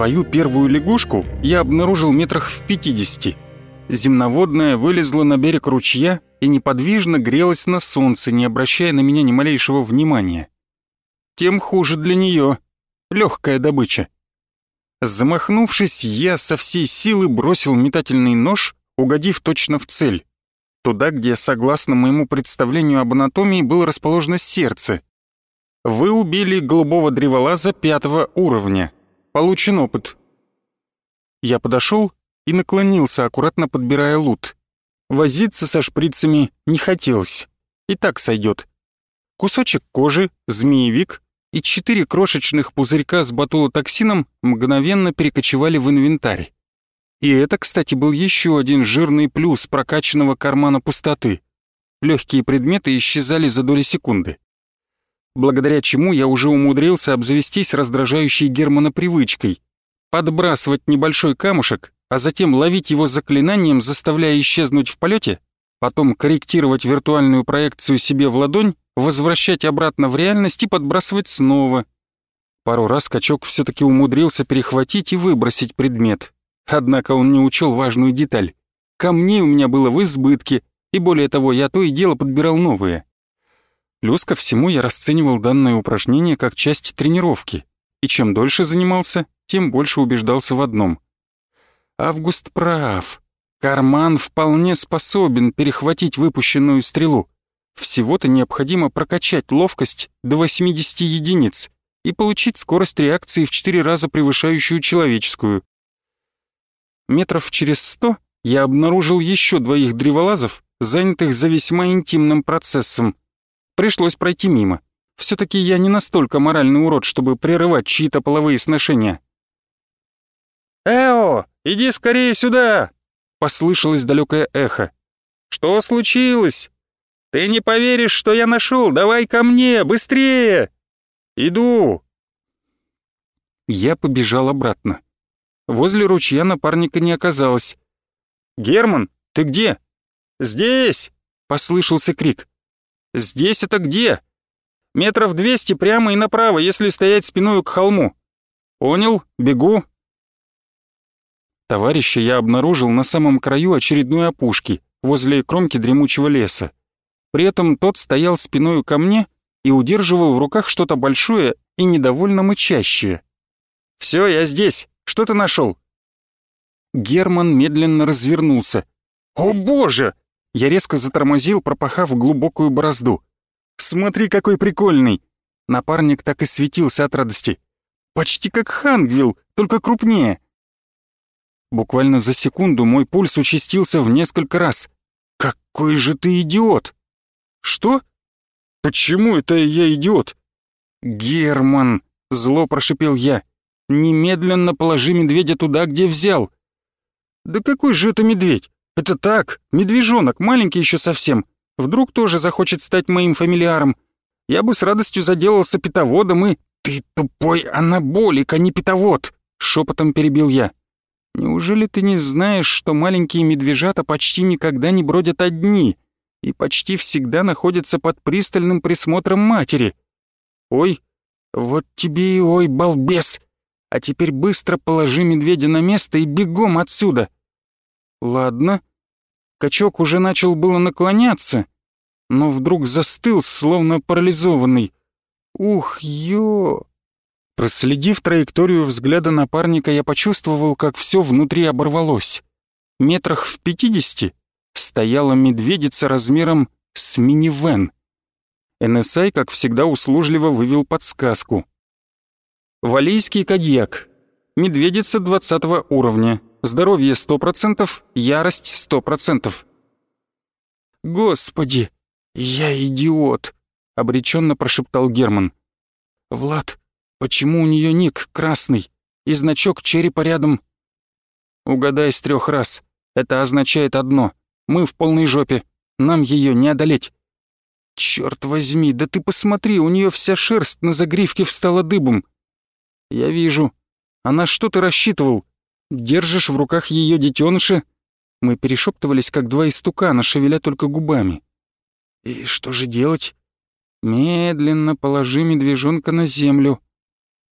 Свою первую лягушку я обнаружил метрах в 50. Земноводная вылезла на берег ручья и неподвижно грелась на солнце, не обращая на меня ни малейшего внимания. Тем хуже для нее. Легкая добыча. Замахнувшись, я со всей силы бросил метательный нож, угодив точно в цель. Туда, где, согласно моему представлению об анатомии, было расположено сердце. Вы убили голубого древолаза пятого уровня. Получен опыт. Я подошел и наклонился, аккуратно подбирая лут. Возиться со шприцами не хотелось. И так сойдет. Кусочек кожи, змеевик и четыре крошечных пузырька с ботулотоксином мгновенно перекочевали в инвентарь. И это, кстати, был еще один жирный плюс прокачанного кармана пустоты. Легкие предметы исчезали за доли секунды. Благодаря чему я уже умудрился обзавестись раздражающей Германа привычкой. Подбрасывать небольшой камушек, а затем ловить его заклинанием, заставляя исчезнуть в полете, потом корректировать виртуальную проекцию себе в ладонь, возвращать обратно в реальность и подбрасывать снова. Пару раз качок все-таки умудрился перехватить и выбросить предмет. Однако он не учел важную деталь. Камней у меня было в избытке, и более того, я то и дело подбирал новые. Плюс ко всему я расценивал данное упражнение как часть тренировки, и чем дольше занимался, тем больше убеждался в одном. Август прав. Карман вполне способен перехватить выпущенную стрелу. Всего-то необходимо прокачать ловкость до 80 единиц и получить скорость реакции в 4 раза превышающую человеческую. Метров через сто я обнаружил еще двоих древолазов, занятых за весьма интимным процессом. Пришлось пройти мимо. Все-таки я не настолько моральный урод, чтобы прерывать чьи-то половые сношения. «Эо, иди скорее сюда!» — послышалось далекое эхо. «Что случилось? Ты не поверишь, что я нашел! Давай ко мне, быстрее!» «Иду!» Я побежал обратно. Возле ручья напарника не оказалось. «Герман, ты где?» «Здесь!» — послышался крик. «Здесь это где?» «Метров двести прямо и направо, если стоять спиной к холму». «Понял, бегу». Товарища я обнаружил на самом краю очередной опушки, возле кромки дремучего леса. При этом тот стоял спиной ко мне и удерживал в руках что-то большое и недовольно мычащее. «Все, я здесь. Что ты нашел?» Герман медленно развернулся. «О боже!» Я резко затормозил, пропахав глубокую борозду. «Смотри, какой прикольный!» Напарник так и светился от радости. «Почти как Хангвилл, только крупнее!» Буквально за секунду мой пульс участился в несколько раз. «Какой же ты идиот!» «Что? Почему это я идиот?» «Герман!» — зло прошипел я. Немедленно положи медведя туда, где взял. Да какой же это медведь? Это так, медвежонок, маленький еще совсем. Вдруг тоже захочет стать моим фамилиаром. Я бы с радостью заделался питоводом и... Ты тупой анаболик, а не питовод, шепотом перебил я. Неужели ты не знаешь, что маленькие медвежата почти никогда не бродят одни и почти всегда находятся под пристальным присмотром матери? Ой, вот тебе и ой, балбес! А теперь быстро положи медведя на место и бегом отсюда. Ладно. Качок уже начал было наклоняться, но вдруг застыл, словно парализованный. Ух, ё! Проследив траекторию взгляда напарника, я почувствовал, как все внутри оборвалось. Метрах в пятидесяти стояла медведица размером с минивэн. НСА, как всегда, услужливо вывел подсказку. Валийский кадьяк. Медведица 20 уровня. Здоровье 100%, ярость 100%. «Господи, я идиот!» — обреченно прошептал Герман. «Влад, почему у нее ник красный и значок черепа рядом?» «Угадай с трех раз. Это означает одно. Мы в полной жопе. Нам ее не одолеть». «Черт возьми, да ты посмотри, у нее вся шерсть на загривке встала дыбом. «Я вижу. А на что ты рассчитывал? Держишь в руках ее детеныша?» Мы перешептывались, как два истукана, шевеля только губами. «И что же делать?» «Медленно положи медвежонка на землю».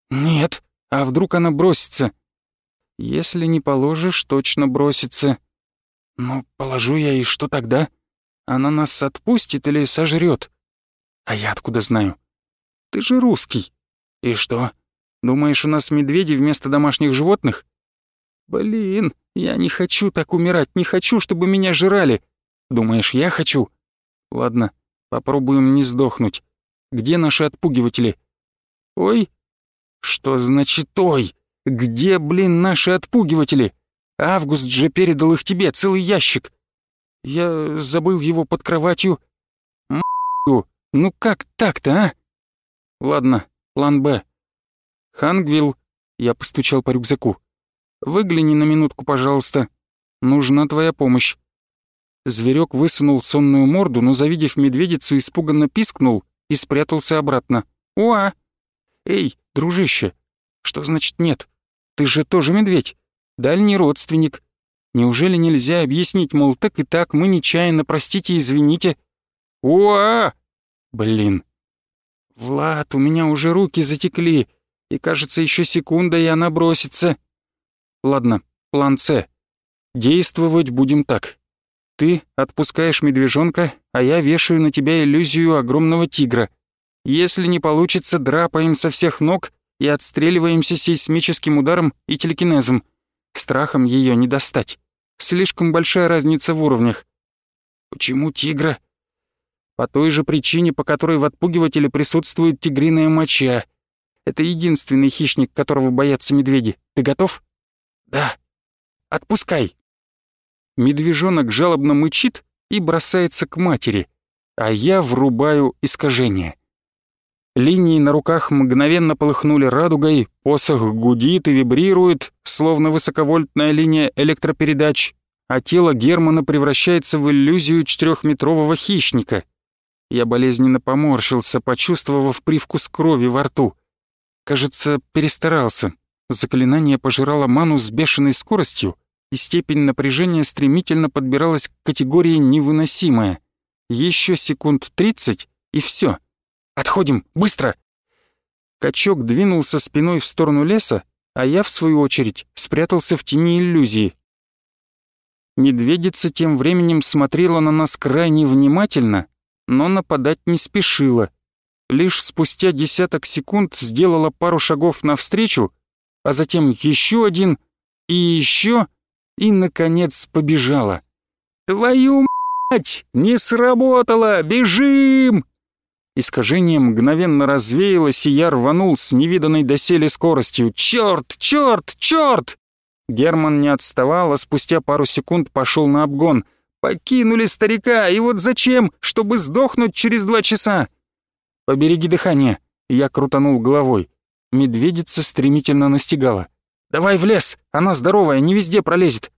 «Нет, а вдруг она бросится? Если не положишь, точно бросится. Ну, положу я, и что тогда? Она нас отпустит или сожрет? А я откуда знаю? Ты же русский. И что? Думаешь, у нас медведи вместо домашних животных? Блин, я не хочу так умирать, не хочу, чтобы меня жрали. Думаешь, я хочу? Ладно, попробуем не сдохнуть. Где наши отпугиватели? Ой? Что значит «ой»? Где, блин, наши отпугиватели? Август же передал их тебе, целый ящик. Я забыл его под кроватью. М***ю, ну как так-то, а? Ладно, план «Б». Хангвилл, я постучал по рюкзаку. Выгляни на минутку, пожалуйста. Нужна твоя помощь. Зверек высунул сонную морду, но, завидев медведицу, испуганно пискнул и спрятался обратно. «Уа! Эй, дружище, что значит нет? Ты же тоже медведь, дальний родственник. Неужели нельзя объяснить, мол, так и так, мы нечаянно, простите, извините?» «Уа! Блин! Влад, у меня уже руки затекли, и, кажется, еще секунда, и она бросится. Ладно, план С. Действовать будем так. Ты отпускаешь медвежонка, а я вешаю на тебя иллюзию огромного тигра. Если не получится, драпаем со всех ног и отстреливаемся сейсмическим ударом и телекинезом. Страхом ее не достать. Слишком большая разница в уровнях. Почему тигра? По той же причине, по которой в отпугивателе присутствует тигриная моча. Это единственный хищник, которого боятся медведи. Ты готов? Да. Отпускай. Медвежонок жалобно мычит и бросается к матери, а я врубаю искажение. Линии на руках мгновенно полыхнули радугой, посох гудит и вибрирует, словно высоковольтная линия электропередач, а тело Германа превращается в иллюзию четырехметрового хищника. Я болезненно поморщился, почувствовав привкус крови во рту. Кажется, перестарался. Заклинание пожирало ману с бешеной скоростью, и степень напряжения стремительно подбиралась к категории «невыносимая». Еще секунд тридцать, и все. Отходим, быстро!» Качок двинулся спиной в сторону леса, а я, в свою очередь, спрятался в тени иллюзии. Медведица тем временем смотрела на нас крайне внимательно, но нападать не спешила. Лишь спустя десяток секунд сделала пару шагов навстречу а затем еще один и еще, и, наконец, побежала. «Твою мать! Не сработало! Бежим!» Искажение мгновенно развеялось, и я рванул с невиданной доселе скоростью. «Чёрт! Чёрт! Чёрт!» Герман не отставал, а спустя пару секунд пошел на обгон. «Покинули старика, и вот зачем? Чтобы сдохнуть через два часа!» «Побереги дыхание!» Я крутанул головой. Медведица стремительно настигала. «Давай в лес! Она здоровая, не везде пролезет!»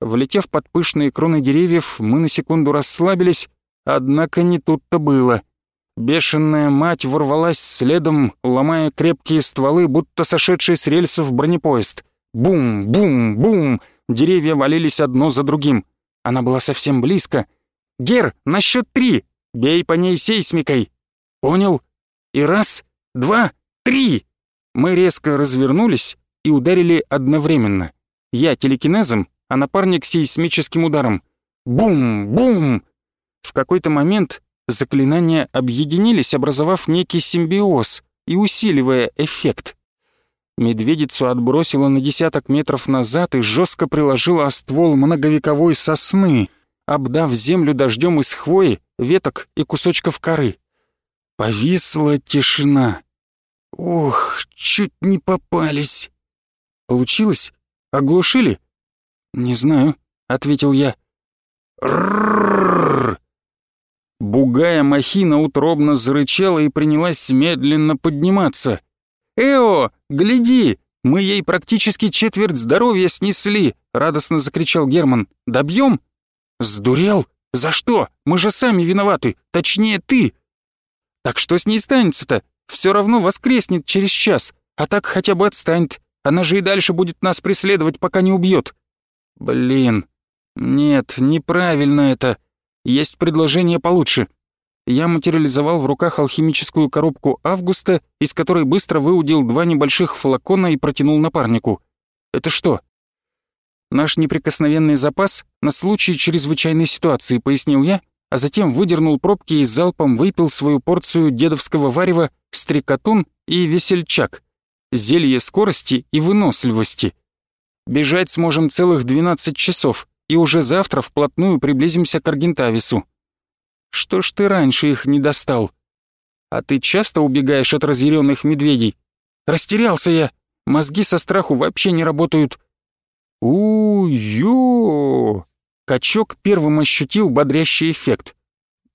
Влетев под пышные кроны деревьев, мы на секунду расслабились, однако не тут-то было. Бешеная мать ворвалась следом, ломая крепкие стволы, будто сошедший с рельсов бронепоезд. Бум, бум, бум! Деревья валились одно за другим. Она была совсем близко. «Гер, на счет три! Бей по ней сейсмикой!» «Понял? И раз, два, три!» Мы резко развернулись и ударили одновременно. Я телекинезом, а напарник сейсмическим ударом. Бум! Бум! В какой-то момент заклинания объединились, образовав некий симбиоз и усиливая эффект. Медведицу отбросила на десяток метров назад и жестко приложила о ствол многовековой сосны, обдав землю дождем из хвои, веток и кусочков коры. Повисла тишина. Ох, чуть не попались. Получилось? Оглушили? Не знаю, ответил я. Рррррр. Бугая махина утробно зарычала и принялась медленно подниматься. «Эо, гляди! Мы ей практически четверть здоровья снесли!» — радостно закричал Герман. «Добьем?» «Сдурел? За что? Мы же сами виноваты, точнее ты!» «Так что с ней станется-то? Все равно воскреснет через час, а так хотя бы отстанет. Она же и дальше будет нас преследовать, пока не убьет. Блин, нет, неправильно это. Есть предложение получше. Я материализовал в руках алхимическую коробку Августа, из которой быстро выудил два небольших флакона и протянул напарнику. Это что, Наш неприкосновенный запас на случай чрезвычайной ситуации, пояснил я, а затем выдернул пробки и залпом выпил свою порцию дедовского варева стрекотун и весельчак, зелье скорости и выносливости. Бежать сможем целых 12 часов, и уже завтра вплотную приблизимся к Аргентавису. Что ж ты раньше их не достал? А ты часто убегаешь от разъяренных медведей? Растерялся я. Мозги со страху вообще не работают. У-ё! Качок первым ощутил бодрящий эффект.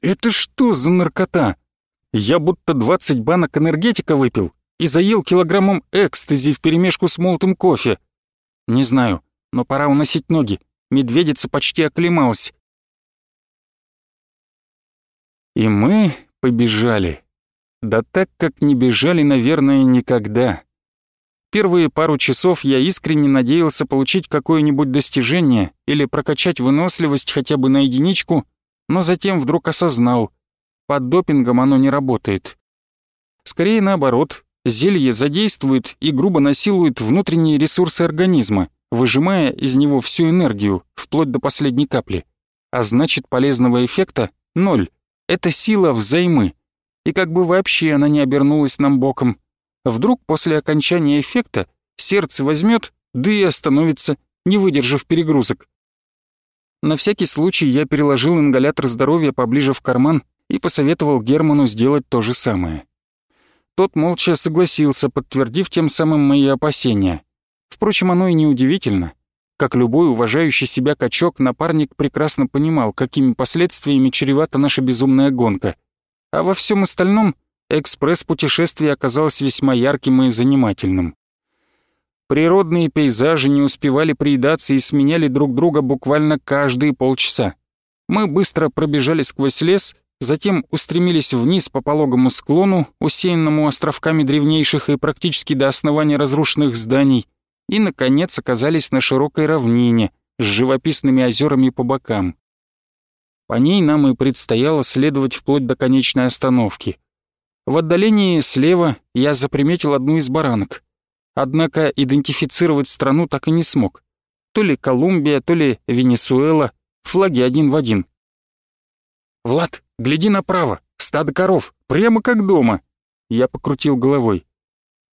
Это что за наркота? Я будто 20 банок энергетика выпил и заел килограммом экстази вперемешку с молотым кофе. Не знаю, но пора уносить ноги. Медведица почти оклемалась. И мы побежали. Да так, как не бежали, наверное, никогда. Первые пару часов я искренне надеялся получить какое-нибудь достижение или прокачать выносливость хотя бы на единичку, но затем вдруг осознал, под допингом оно не работает. Скорее наоборот, зелье задействует и грубо насилует внутренние ресурсы организма, выжимая из него всю энергию, вплоть до последней капли. А значит, полезного эффекта — ноль. Это сила взаймы. И как бы вообще она не обернулась нам боком. Вдруг после окончания эффекта сердце возьмет, да и остановится, не выдержав перегрузок. На всякий случай я переложил ингалятор здоровья поближе в карман и посоветовал Герману сделать то же самое. Тот молча согласился, подтвердив тем самым мои опасения. Впрочем, оно и не удивительно. Как любой уважающий себя качок, напарник прекрасно понимал, какими последствиями чревата наша безумная гонка. А во всем остальном экспресс-путешествие оказалось весьма ярким и занимательным. Природные пейзажи не успевали приедаться и сменяли друг друга буквально каждые полчаса. Мы быстро пробежали сквозь лес, затем устремились вниз по пологому склону, усеянному островками древнейших и практически до основания разрушенных зданий, и, наконец, оказались на широкой равнине с живописными озерами по бокам. По ней нам и предстояло следовать вплоть до конечной остановки. В отдалении слева я заприметил одну из баранок. Однако идентифицировать страну так и не смог. То ли Колумбия, то ли Венесуэла, флаги один в один. «Влад, гляди направо, стадо коров, прямо как дома!» Я покрутил головой.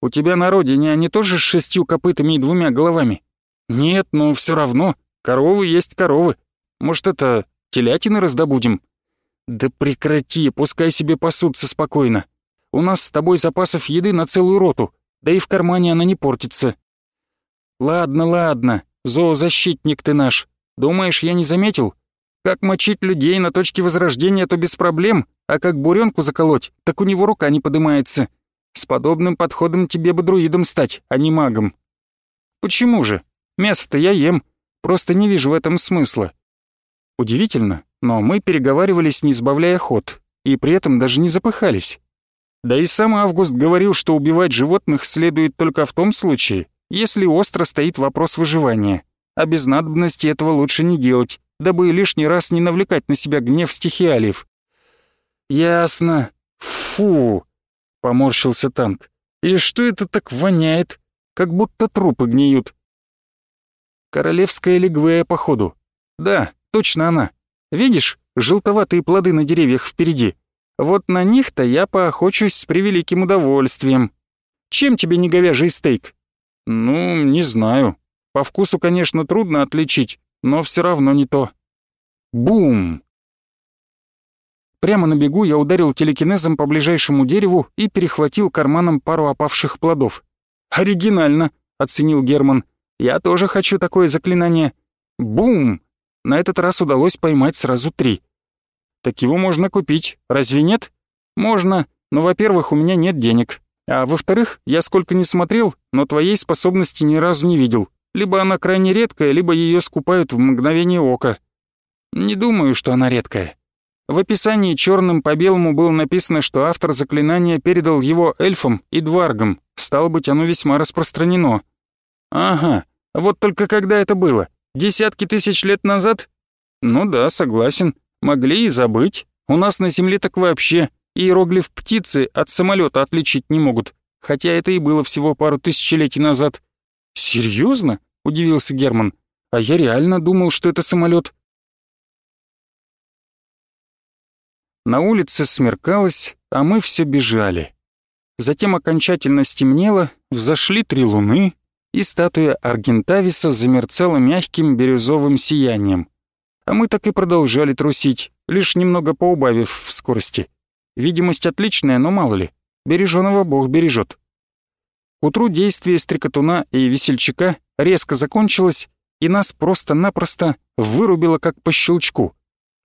У тебя на родине они тоже с шестью копытами и двумя головами? Нет, но все равно, коровы есть коровы. Может, это телятины раздобудем? Да прекрати, пускай себе пасутся спокойно. У нас с тобой запасов еды на целую роту, да и в кармане она не портится. Ладно, ладно, зоозащитник ты наш. Думаешь, я не заметил? Как мочить людей на точке возрождения, то без проблем, а как буренку заколоть, так у него рука не подымается. С подобным подходом тебе бы друидом стать, а не магом. Почему же? Мясо-то я ем, просто не вижу в этом смысла. Удивительно, но мы переговаривались, не сбавляя ход, и при этом даже не запыхались. Да и сам Август говорил, что убивать животных следует только в том случае, если остро стоит вопрос выживания, а без надобности этого лучше не делать, дабы лишний раз не навлекать на себя гнев стихиалиев. «Ясно. Фу!» — поморщился танк. «И что это так воняет? Как будто трупы гниют». «Королевская лигвея, походу. Да, точно она. Видишь, желтоватые плоды на деревьях впереди? Вот на них-то я поохочусь с превеликим удовольствием. Чем тебе не говяжий стейк?» «Ну, не знаю. По вкусу, конечно, трудно отличить, но все равно не то». Бум! Прямо на бегу я ударил телекинезом по ближайшему дереву и перехватил карманом пару опавших плодов. «Оригинально», — оценил Герман. «Я тоже хочу такое заклинание». Бум! На этот раз удалось поймать сразу три. «Так его можно купить, разве нет?» «Можно, но, во-первых, у меня нет денег. А во-вторых, я сколько не смотрел, но твоей способности ни разу не видел. Либо она крайне редкая, либо ее скупают в мгновение ока». «Не думаю, что она редкая. В описании черным по белому было написано, что автор заклинания передал его эльфам и дваргам, стало быть, оно весьма распространено. Ага, вот только когда это было? Десятки тысяч лет назад? Ну да, согласен, могли и забыть. У нас на Земле так вообще иероглиф птицы от самолета отличить не могут, хотя это и было всего пару тысячелетий назад. Серьезно? удивился Герман. а я реально думал, что это самолет. На улице смеркалось, а мы все бежали. Затем окончательно стемнело, взошли три луны, и статуя Аргентависа замерцала мягким бирюзовым сиянием. А мы так и продолжали трусить, лишь немного поубавив в скорости. Видимость отличная, но мало ли, береженого Бог бережет. К утру действие стрекотуна и весельчака резко закончилось, и нас просто-напросто вырубило как по щелчку.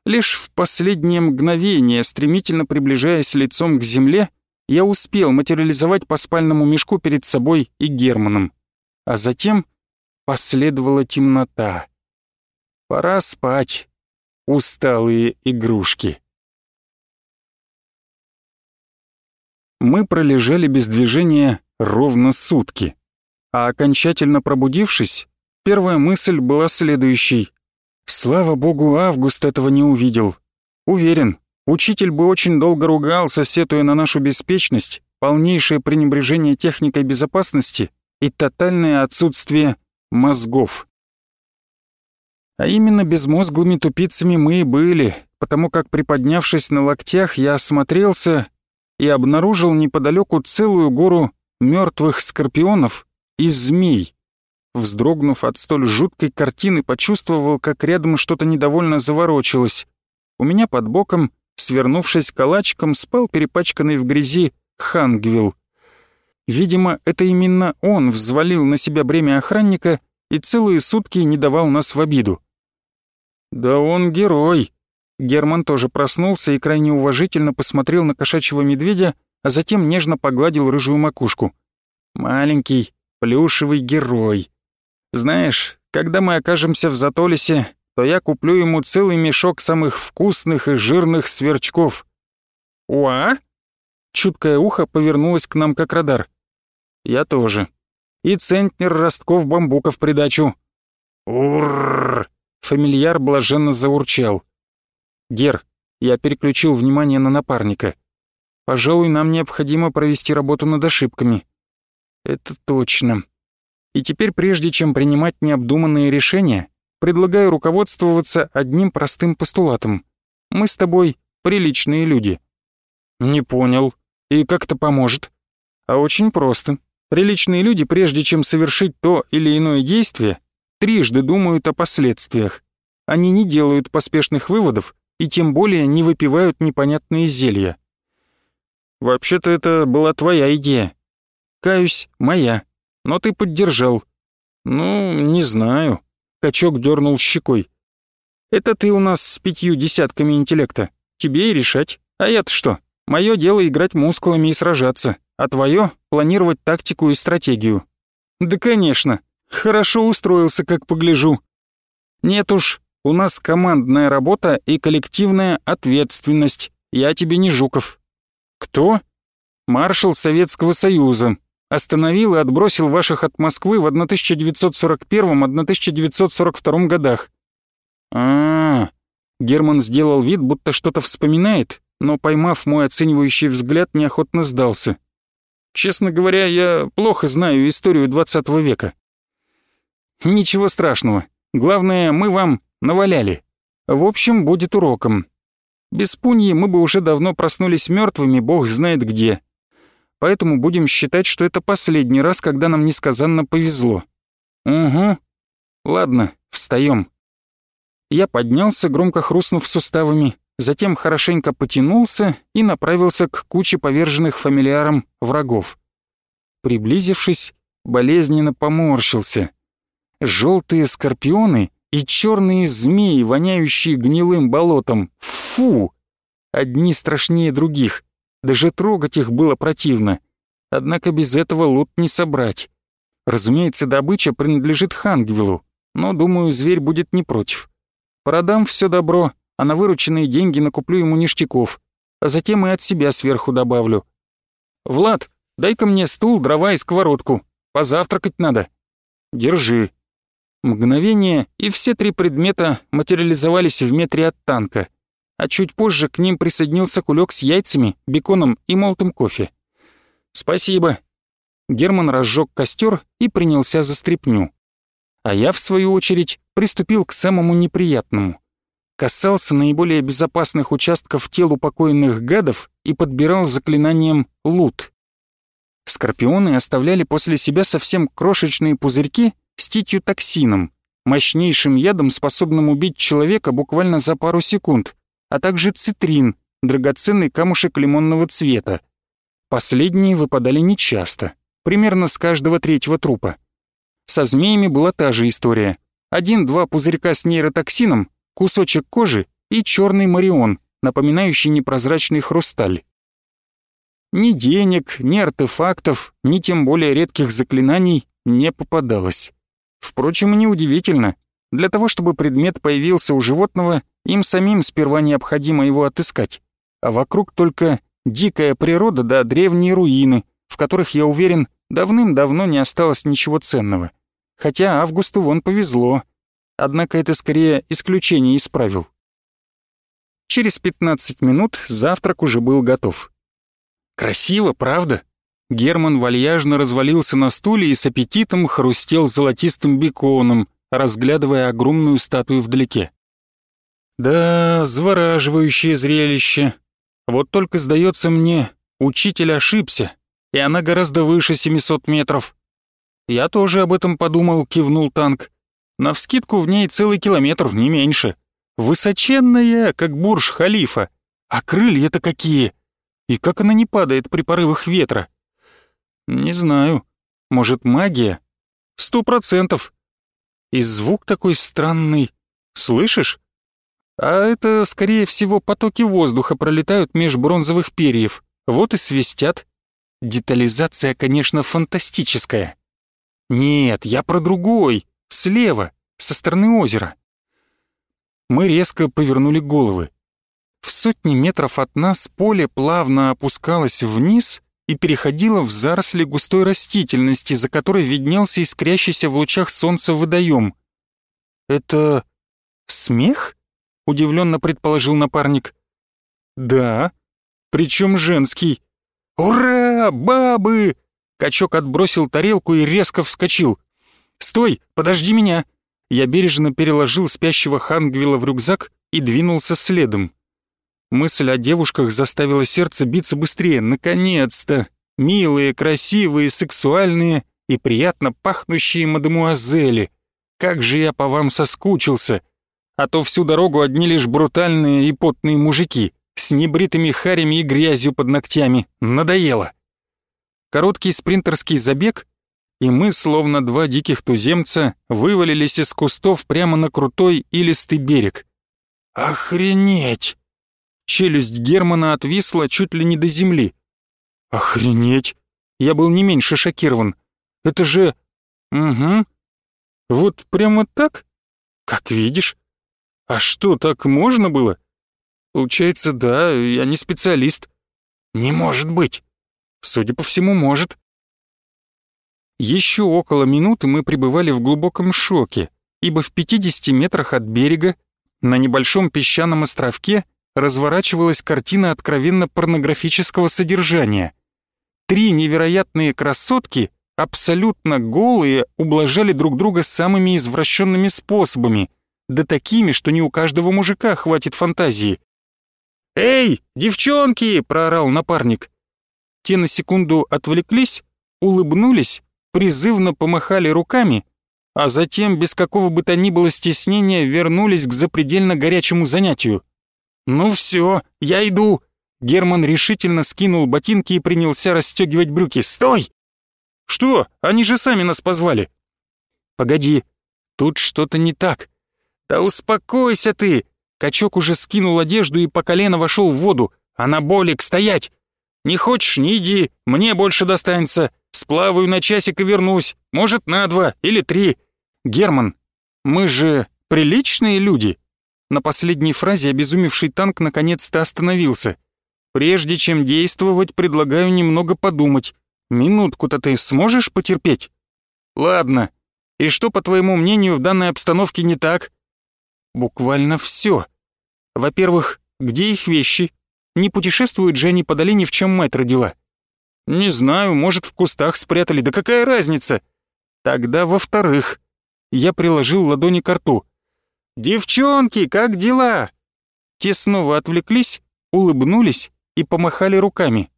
Лишь в последнее мгновение, стремительно приближаясь лицом к земле, я успел материализовать по спальному мешку перед собой и Германом. А затем последовала темнота. Пора спать, усталые игрушки. Мы пролежали без движения ровно сутки. А окончательно пробудившись, первая мысль была следующей. Слава богу, Август этого не увидел. Уверен, учитель бы очень долго ругался, сетуя на нашу беспечность, полнейшее пренебрежение техникой безопасности и тотальное отсутствие мозгов. А именно безмозглыми тупицами мы и были, потому как, приподнявшись на локтях, я осмотрелся и обнаружил неподалеку целую гору мертвых скорпионов и змей. Вздрогнув от столь жуткой картины, почувствовал, как рядом что-то недовольно заворочилось. У меня под боком, свернувшись калачиком, спал перепачканный в грязи Хангвилл. Видимо, это именно он взвалил на себя бремя охранника и целые сутки не давал нас в обиду. «Да он герой!» Герман тоже проснулся и крайне уважительно посмотрел на кошачьего медведя, а затем нежно погладил рыжую макушку. «Маленький, плюшевый герой. Знаешь, когда мы окажемся в Затолисе, то я куплю ему целый мешок самых вкусных и жирных сверчков». «Уа?» Чуткое ухо повернулось к нам как радар. «Я тоже. И центнер ростков бамбука в придачу». «Урррр!» Фамильяр блаженно заурчал. «Гер, я переключил внимание на напарника. Пожалуй, нам необходимо провести работу над ошибками. Это точно. И теперь, прежде чем принимать необдуманные решения, предлагаю руководствоваться одним простым постулатом. Мы с тобой приличные люди. Не понял. И как это поможет? А очень просто. Приличные люди, прежде чем совершить то или иное действие, трижды думают о последствиях. Они не делают поспешных выводов и тем более не выпивают непонятные зелья. Вообще-то это была твоя идея. Каюсь, моя. Но ты поддержал. Ну, не знаю. Качок дернул щекой. Это ты у нас с пятью десятками интеллекта. Тебе и решать. А я-то что? Мое дело играть мускулами и сражаться, а твое — планировать тактику и стратегию. Да, конечно. Хорошо устроился, как погляжу. Нет уж, у нас командная работа и коллективная ответственность. Я тебе не Жуков. Кто? Маршал Советского Союза. Остановил и отбросил ваших от Москвы в 1941-1942 годах. А, -а, а Герман сделал вид, будто что-то вспоминает, но, поймав мой оценивающий взгляд, неохотно сдался. Честно говоря, я плохо знаю историю 20 века. Ничего страшного. Главное, мы вам наваляли. В общем, будет уроком. Без пуньи мы бы уже давно проснулись мертвыми, бог знает где. Поэтому будем считать, что это последний раз, когда нам несказанно повезло. Угу. Ладно, встаем. Я поднялся, громко хрустнув суставами, затем хорошенько потянулся и направился к куче поверженных фамильяром врагов. Приблизившись, болезненно поморщился. Желтые скорпионы и черные змеи, воняющие гнилым болотом. Фу! Одни страшнее других. Даже трогать их было противно. Однако без этого лут не собрать. Разумеется, добыча принадлежит Хангвилу, но, думаю, зверь будет не против. Продам все добро, а на вырученные деньги накуплю ему ништяков, а затем и от себя сверху добавлю. «Влад, дай-ка мне стул, дрова и сковородку. Позавтракать надо». «Держи», Мгновение, и все три предмета материализовались в метре от танка, а чуть позже к ним присоединился кулек с яйцами, беконом и молотым кофе. «Спасибо». Герман разжег костер и принялся за стряпню. А я, в свою очередь, приступил к самому неприятному. Касался наиболее безопасных участков тел упокоенных гадов и подбирал заклинанием «лут». Скорпионы оставляли после себя совсем крошечные пузырьки с титью-токсином, мощнейшим ядом, способным убить человека буквально за пару секунд, а также цитрин, драгоценный камушек лимонного цвета. Последние выпадали нечасто, примерно с каждого третьего трупа. Со змеями была та же история. Один-два пузырька с нейротоксином, кусочек кожи и черный марион, напоминающий непрозрачный хрусталь. Ни денег, ни артефактов, ни тем более редких заклинаний не попадалось. Впрочем, неудивительно. Для того, чтобы предмет появился у животного, им самим сперва необходимо его отыскать. А вокруг только дикая природа да древние руины, в которых, я уверен, давным-давно не осталось ничего ценного. Хотя Августу вон повезло. Однако это скорее исключение из правил. Через 15 минут завтрак уже был готов. Красиво, правда? Герман вальяжно развалился на стуле и с аппетитом хрустел золотистым беконом, разглядывая огромную статую вдалеке. Да, завораживающее зрелище. Вот только, сдается мне, учитель ошибся, и она гораздо выше 700 метров. Я тоже об этом подумал, кивнул танк. Навскидку в ней целый километр, не меньше. Высоченная, как бурж-халифа. А крылья-то какие! И как она не падает при порывах ветра? Не знаю. Может, магия? Сто процентов. И звук такой странный. Слышишь? А это, скорее всего, потоки воздуха пролетают меж бронзовых перьев. Вот и свистят. Детализация, конечно, фантастическая. Нет, я про другой. Слева, со стороны озера. Мы резко повернули головы. В сотни метров от нас поле плавно опускалось вниз и переходило в заросли густой растительности, за которой виднелся искрящийся в лучах солнца водоем. «Это смех?» — удивленно предположил напарник. «Да, причем женский. Ура, бабы!» Качок отбросил тарелку и резко вскочил. «Стой, подожди меня!» Я бережно переложил спящего Хангвила в рюкзак и двинулся следом. Мысль о девушках заставила сердце биться быстрее. Наконец-то! Милые, красивые, сексуальные и приятно пахнущие мадемуазели. Как же я по вам соскучился! а то всю дорогу одни лишь брутальные и потные мужики с небритыми харями и грязью под ногтями. Надоело. Короткий спринтерский забег, и мы, словно два диких туземца, вывалились из кустов прямо на крутой илистый берег. «Охренеть!» Челюсть Германа отвисла чуть ли не до земли. «Охренеть!» Я был не меньше шокирован. «Это же...» «Угу. Вот прямо так? Как видишь. А что, так можно было? Получается, да, я не специалист. Не может быть. Судя по всему, может. Еще около минуты мы пребывали в глубоком шоке, ибо в 50 метрах от берега, на небольшом песчаном островке, разворачивалась картина откровенно порнографического содержания. Три невероятные красотки, абсолютно голые, ублажали друг друга самыми извращенными способами, да такими, что не у каждого мужика хватит фантазии. «Эй, девчонки!» — проорал напарник. Те на секунду отвлеклись, улыбнулись, призывно помахали руками, а затем без какого бы то ни было стеснения вернулись к запредельно горячему занятию. «Ну все, я иду!» Герман решительно скинул ботинки и принялся расстегивать брюки. «Стой!» «Что? Они же сами нас позвали!» «Погоди, тут что-то не так. «Да успокойся ты!» Качок уже скинул одежду и по колено вошел в воду. «Анаболик, стоять! Не хочешь, не иди, мне больше достанется. Сплаваю на часик и вернусь, может, на два или три. Герман, мы же приличные люди!» На последней фразе обезумевший танк наконец-то остановился. «Прежде чем действовать, предлагаю немного подумать. Минутку-то ты сможешь потерпеть?» «Ладно. И что, по твоему мнению, в данной обстановке не так?» Буквально все. Во-первых, где их вещи? Не путешествуют же они по долине, в чем мать родила. Не знаю, может, в кустах спрятали, да какая разница? Тогда во-вторых, Я приложил ладони к рту. «Девчонки, как дела?» Те снова отвлеклись, улыбнулись и помахали руками.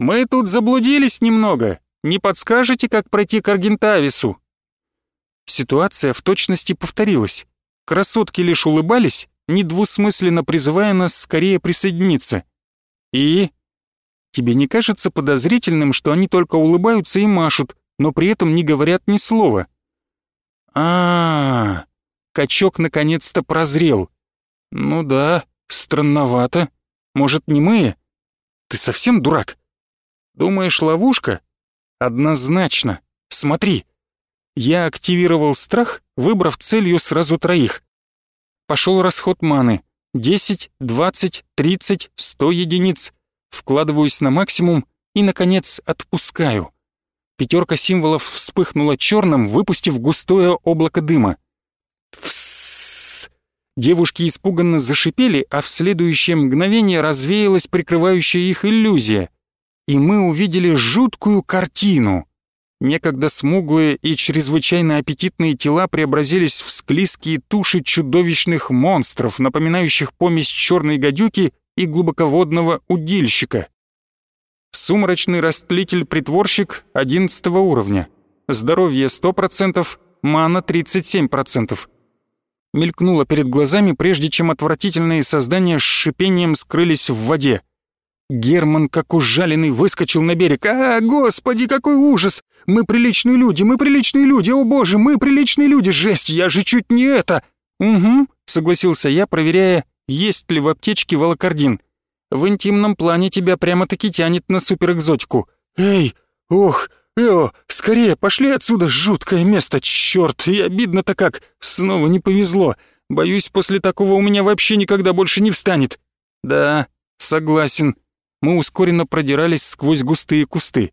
«Мы тут заблудились немного. Не подскажете, как пройти к Аргентавису?» Ситуация в точности повторилась. Красотки лишь улыбались, недвусмысленно призывая нас скорее присоединиться. И... Тебе не кажется подозрительным, что они только улыбаются и машут, но при этом не говорят ни слова? а, -а, -а Качок наконец-то прозрел. Ну да, странновато. Может, не мы? Ты совсем дурак? Думаешь, ловушка? Однозначно. Смотри. Я активировал страх, выбрав целью сразу троих. Пошел расход маны. 10, 20, 30, 100 единиц. Вкладываюсь на максимум и, наконец, отпускаю. Пятерка символов вспыхнула черным, выпустив густое облако дыма. Фссс! Девушки испуганно зашипели, а в следующее мгновение развеялась прикрывающая их иллюзия. И мы увидели жуткую картину. Некогда смуглые и чрезвычайно аппетитные тела преобразились в склизкие туши чудовищных монстров, напоминающих помесь черной гадюки и глубоководного удильщика. Сумрачный растлитель-притворщик 11 уровня. Здоровье 100%, мана 37%. Мелькнуло перед глазами, прежде чем отвратительные создания с шипением скрылись в воде. Герман, как ужаленный, выскочил на берег. «А, господи, какой ужас! Мы приличные люди, мы приличные люди, о боже, мы приличные люди! Жесть, я же чуть не это!» «Угу», — согласился я, проверяя, есть ли в аптечке волокордин. «В интимном плане тебя прямо-таки тянет на суперэкзотику». «Эй, ох, Эо, скорее, пошли отсюда, жуткое место, чёрт, и обидно-то как, снова не повезло. Боюсь, после такого у меня вообще никогда больше не встанет». «Да, согласен», мы ускоренно продирались сквозь густые кусты.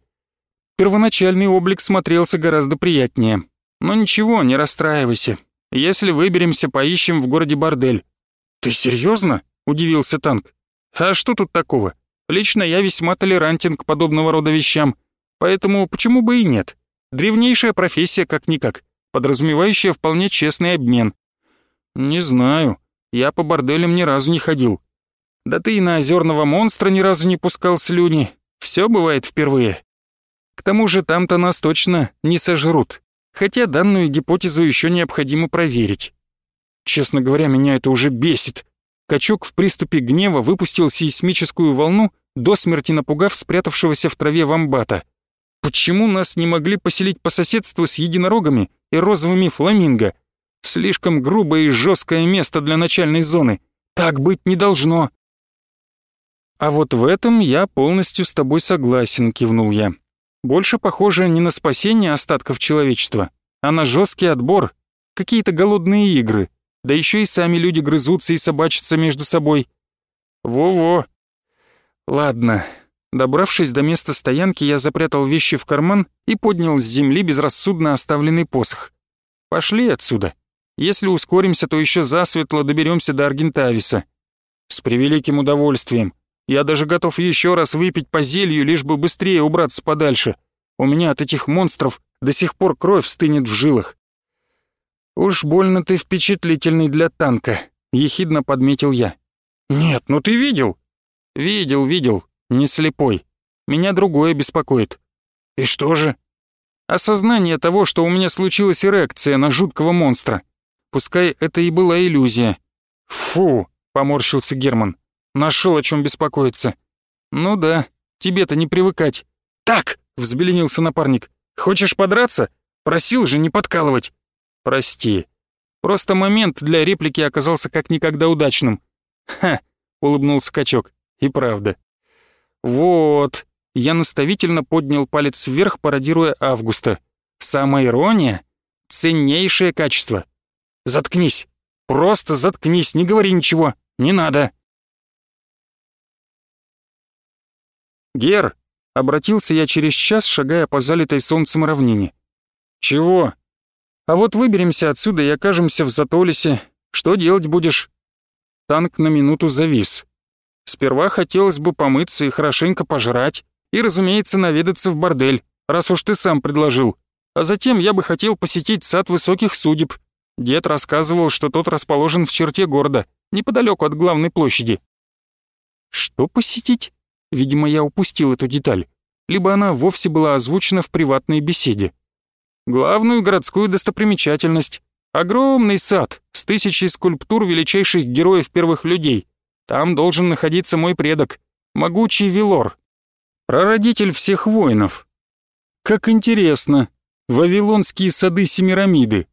Первоначальный облик смотрелся гораздо приятнее. Но ничего, не расстраивайся. Если выберемся, поищем в городе бордель. Ты серьезно? удивился танк. А что тут такого? Лично я весьма толерантен к подобного рода вещам, поэтому почему бы и нет? Древнейшая профессия как-никак, подразумевающая вполне честный обмен. Не знаю, я по борделям ни разу не ходил. Да ты и на озерного монстра ни разу не пускал слюни. Все бывает впервые. К тому же там-то нас точно не сожрут. Хотя данную гипотезу еще необходимо проверить. Честно говоря, меня это уже бесит. Качок в приступе гнева выпустил сейсмическую волну, до смерти напугав спрятавшегося в траве вамбата. Почему нас не могли поселить по соседству с единорогами и розовыми фламинго? Слишком грубое и жесткое место для начальной зоны. Так быть не должно. «А вот в этом я полностью с тобой согласен», — кивнул я. «Больше похоже не на спасение остатков человечества, а на жесткий отбор, какие-то голодные игры, да еще и сами люди грызутся и собачатся между собой». «Во-во». «Ладно». Добравшись до места стоянки, я запрятал вещи в карман и поднял с земли безрассудно оставленный посох. «Пошли отсюда. Если ускоримся, то еще засветло доберемся до Аргентависа». «С превеликим удовольствием», я даже готов еще раз выпить по зелью, лишь бы быстрее убраться подальше. У меня от этих монстров до сих пор кровь стынет в жилах. «Уж больно ты впечатлительный для танка», — ехидно подметил я. «Нет, ну ты видел?» «Видел, видел, не слепой. Меня другое беспокоит». «И что же?» «Осознание того, что у меня случилась эрекция на жуткого монстра. Пускай это и была иллюзия». «Фу», — поморщился Герман. Нашел о чем беспокоиться. Ну да, тебе-то не привыкать. Так, взбеленился напарник. Хочешь подраться? Просил же не подкалывать. Прости. Просто момент для реплики оказался как никогда удачным. Ха, улыбнулся качок. И правда. Вот. Я наставительно поднял палец вверх, пародируя Августа. Самая ирония — ценнейшее качество. Заткнись. Просто заткнись, не говори ничего. Не надо. «Гер!» — обратился я через час, шагая по залитой солнцем равнине. «Чего?» «А вот выберемся отсюда и окажемся в Затолисе. Что делать будешь?» Танк на минуту завис. «Сперва хотелось бы помыться и хорошенько пожрать, и, разумеется, наведаться в бордель, раз уж ты сам предложил. А затем я бы хотел посетить сад высоких судеб. Дед рассказывал, что тот расположен в черте города, неподалеку от главной площади. Что посетить? Видимо, я упустил эту деталь. Либо она вовсе была озвучена в приватной беседе. Главную городскую достопримечательность. Огромный сад с тысячей скульптур величайших героев первых людей. Там должен находиться мой предок, могучий Вилор, прародитель всех воинов. Как интересно, Вавилонские сады Семирамиды.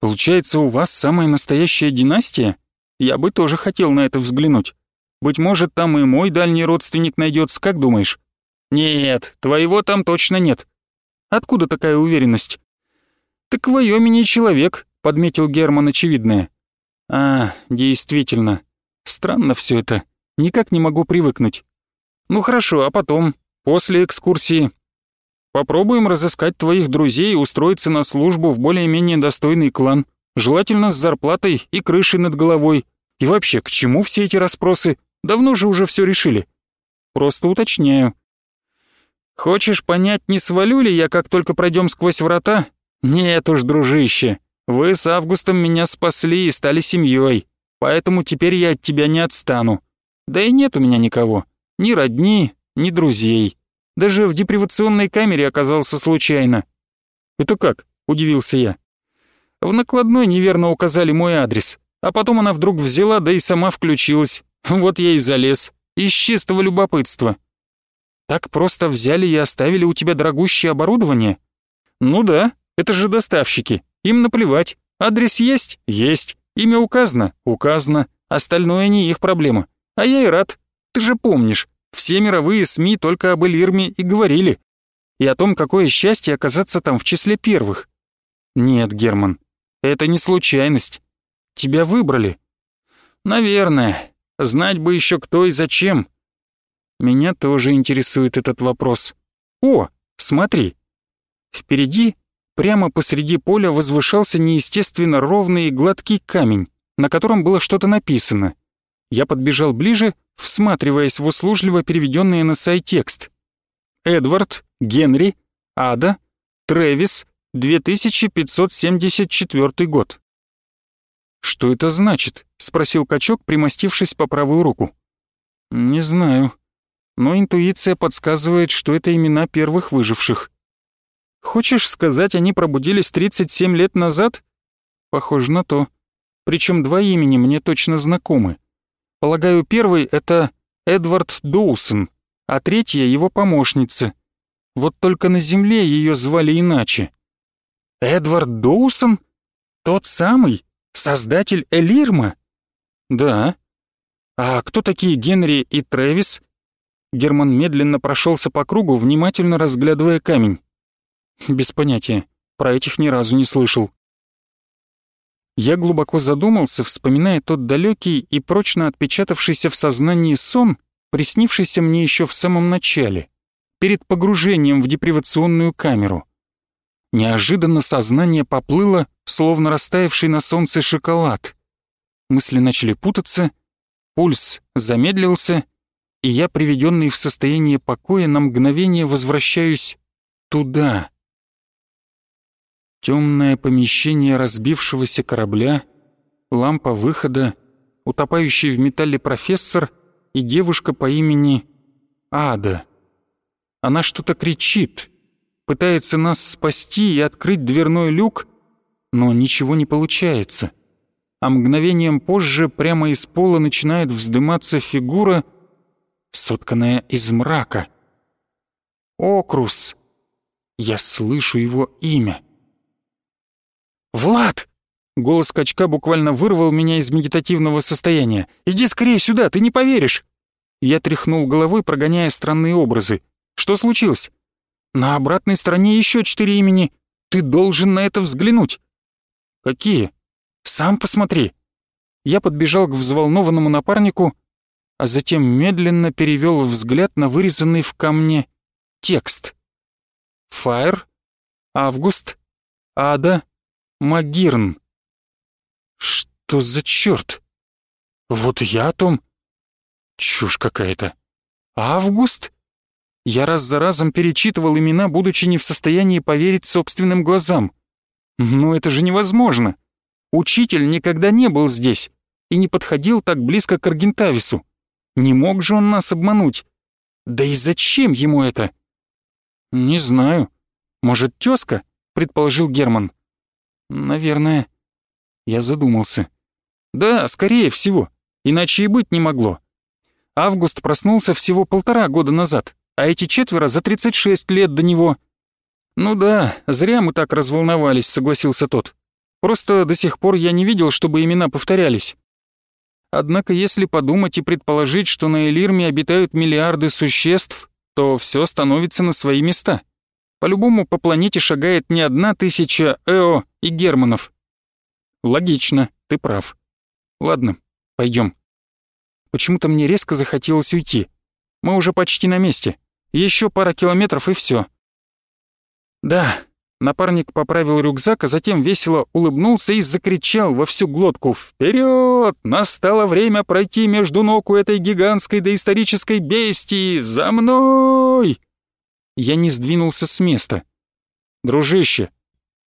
Получается, у вас самая настоящая династия? Я бы тоже хотел на это взглянуть. Быть может, там и мой дальний родственник найдется, как думаешь? Нет, твоего там точно нет. Откуда такая уверенность? Так в Вайомине человек, подметил Герман очевидное. А, действительно. Странно все это. Никак не могу привыкнуть. Ну хорошо, а потом, после экскурсии, попробуем разыскать твоих друзей и устроиться на службу в более-менее достойный клан, желательно с зарплатой и крышей над головой. И вообще, к чему все эти расспросы? Давно же уже все решили. Просто уточняю. Хочешь понять, не свалю ли я, как только пройдем сквозь врата? Нет уж, дружище, вы с Августом меня спасли и стали семьей, поэтому теперь я от тебя не отстану. Да и нет у меня никого, ни родни, ни друзей. Даже в депривационной камере оказался случайно. Это как? Удивился я. В накладной неверно указали мой адрес, а потом она вдруг взяла, да и сама включилась. Вот я и залез. Из чистого любопытства. Так просто взяли и оставили у тебя дорогущее оборудование? Ну да, это же доставщики. Им наплевать. Адрес есть? Есть. Имя указано? Указано. Остальное не их проблема. А я и рад. Ты же помнишь, все мировые СМИ только об Элирме и говорили. И о том, какое счастье оказаться там в числе первых. Нет, Герман, это не случайность. Тебя выбрали. Наверное. Знать бы еще кто и зачем. Меня тоже интересует этот вопрос. О, смотри. Впереди, прямо посреди поля, возвышался неестественно ровный и гладкий камень, на котором было что-то написано. Я подбежал ближе, всматриваясь в услужливо переведенный на сайт текст. Эдвард, Генри, Ада, Трэвис, 2574 год. «Что это значит?» — спросил качок, примостившись по правую руку. «Не знаю. Но интуиция подсказывает, что это имена первых выживших. Хочешь сказать, они пробудились 37 лет назад? Похоже на то. Причем два имени мне точно знакомы. Полагаю, первый — это Эдвард Доусон, а третья — его помощница. Вот только на Земле ее звали иначе. Эдвард Доусон? Тот самый? Создатель Элирма? Да. А кто такие Генри и Трэвис? Герман медленно прошелся по кругу, внимательно разглядывая камень. Без понятия. Про этих ни разу не слышал. Я глубоко задумался, вспоминая тот далекий и прочно отпечатавшийся в сознании сон, приснившийся мне еще в самом начале, перед погружением в депривационную камеру. Неожиданно сознание поплыло, словно растаявший на солнце шоколад. Мысли начали путаться, пульс замедлился, и я, приведенный в состояние покоя, на мгновение возвращаюсь туда. Темное помещение разбившегося корабля, лампа выхода, утопающий в металле профессор и девушка по имени Ада. Она что-то кричит — пытается нас спасти и открыть дверной люк, но ничего не получается. А мгновением позже прямо из пола начинает вздыматься фигура, сотканная из мрака. Окрус. Я слышу его имя. «Влад!» Голос качка буквально вырвал меня из медитативного состояния. «Иди скорее сюда, ты не поверишь!» Я тряхнул головой, прогоняя странные образы. «Что случилось?» На обратной стороне еще четыре имени. Ты должен на это взглянуть. Какие? Сам посмотри. Я подбежал к взволнованному напарнику, а затем медленно перевел взгляд на вырезанный в камне текст. Фаер, Август, Ада, Магирн. Что за черт? Вот я о том. Чушь какая-то. Август? Я раз за разом перечитывал имена, будучи не в состоянии поверить собственным глазам. Но это же невозможно. Учитель никогда не был здесь и не подходил так близко к Аргентавису. Не мог же он нас обмануть. Да и зачем ему это? Не знаю. Может, тёзка? предположил Герман. Наверное. Я задумался. Да, скорее всего. Иначе и быть не могло. Август проснулся всего полтора года назад, а эти четверо за 36 лет до него. Ну да, зря мы так разволновались, согласился тот. Просто до сих пор я не видел, чтобы имена повторялись. Однако если подумать и предположить, что на Элирме обитают миллиарды существ, то все становится на свои места. По-любому по планете шагает не одна тысяча Эо и Германов. Логично, ты прав. Ладно, пойдем. Почему-то мне резко захотелось уйти. Мы уже почти на месте. Еще пара километров и все. Да, Напарник поправил рюкзак, а затем весело улыбнулся и закричал во всю глотку «Вперед! Настало время пройти между ног у этой гигантской доисторической бестии! За мной!» Я не сдвинулся с места. «Дружище,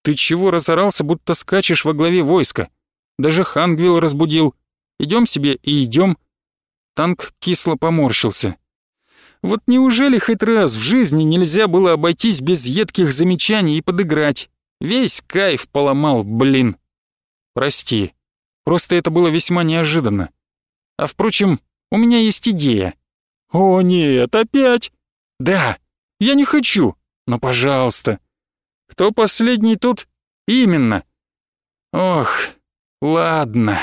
ты чего разорался, будто скачешь во главе войска? Даже Хангвилл разбудил. Идем себе и идем». Танк кисло поморщился. Вот неужели хоть раз в жизни нельзя было обойтись без едких замечаний и подыграть? Весь кайф поломал, блин. Прости. Просто это было весьма неожиданно. А впрочем, у меня есть идея. О нет, опять? Да, я не хочу, но пожалуйста. Кто последний тут? Именно. Ох, ладно.